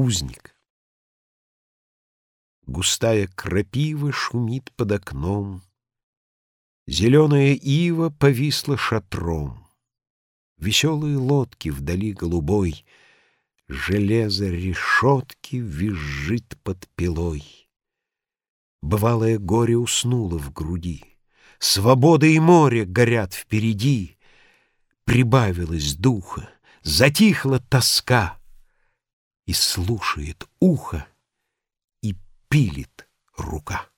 узник. Густая крапива шумит под окном, Зеленая ива повисла шатром, Веселые лодки вдали голубой, Железо решетки визжит под пилой. Бывалое горе уснуло в груди, Свобода и море горят впереди, Прибавилось духа, затихла тоска — и слушает ухо, и пилит рука.